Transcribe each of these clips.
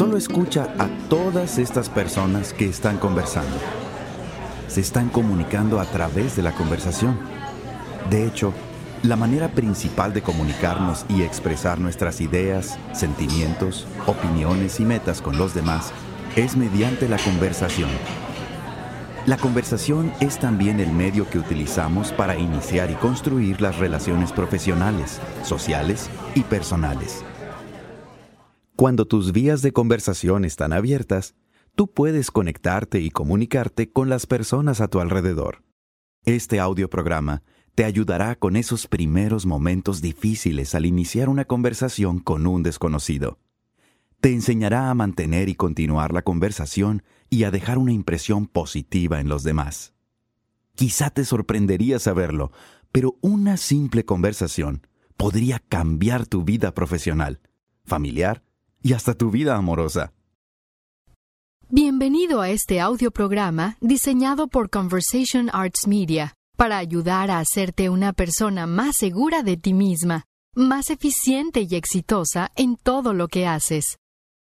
Solo escucha a todas estas personas que están conversando. Se están comunicando a través de la conversación. De hecho, la manera principal de comunicarnos y expresar nuestras ideas, sentimientos, opiniones y metas con los demás es mediante la conversación. La conversación es también el medio que utilizamos para iniciar y construir las relaciones profesionales, sociales y personales. Cuando tus vías de conversación están abiertas, tú puedes conectarte y comunicarte con las personas a tu alrededor. Este audio programa te ayudará con esos primeros momentos difíciles al iniciar una conversación con un desconocido te enseñará a mantener y continuar la conversación y a dejar una impresión positiva en los demás. Quizá te sorprendería saberlo, pero una simple conversación podría cambiar tu vida profesional, familiar y hasta tu vida amorosa. Bienvenido a este audio programa diseñado por Conversation Arts Media para ayudar a hacerte una persona más segura de ti misma, más eficiente y exitosa en todo lo que haces.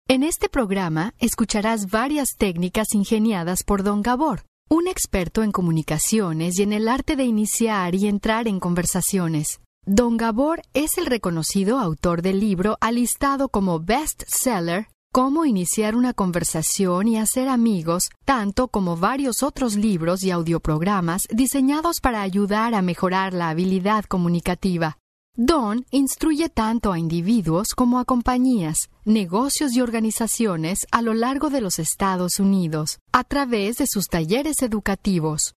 En este programa escucharás varias técnicas ingeniadas por Don Gabor, un experto en comunicaciones y en el arte de iniciar y entrar en conversaciones. Don Gabor es el reconocido autor del libro alistado como best seller Cómo iniciar una conversación y hacer amigos, tanto como varios otros libros y audioprogramas diseñados para ayudar a mejorar la habilidad comunicativa. Don instruye tanto a individuos como a compañías, negocios y organizaciones a lo largo de los Estados Unidos, a través de sus talleres educativos.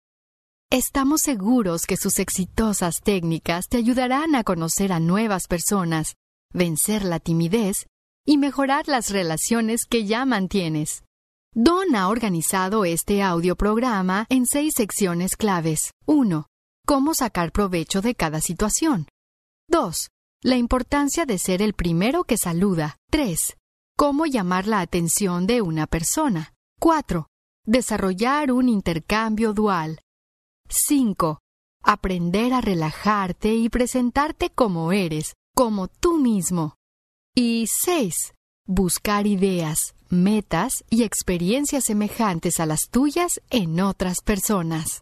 Estamos seguros que sus exitosas técnicas te ayudarán a conocer a nuevas personas, vencer la timidez y mejorar las relaciones que ya mantienes. Don ha organizado este audio programa en seis secciones claves. 1. Cómo sacar provecho de cada situación. 2. La importancia de ser el primero que saluda. 3. Cómo llamar la atención de una persona. 4. Desarrollar un intercambio dual. 5. Aprender a relajarte y presentarte como eres, como tú mismo. Y 6. Buscar ideas, metas y experiencias semejantes a las tuyas en otras personas.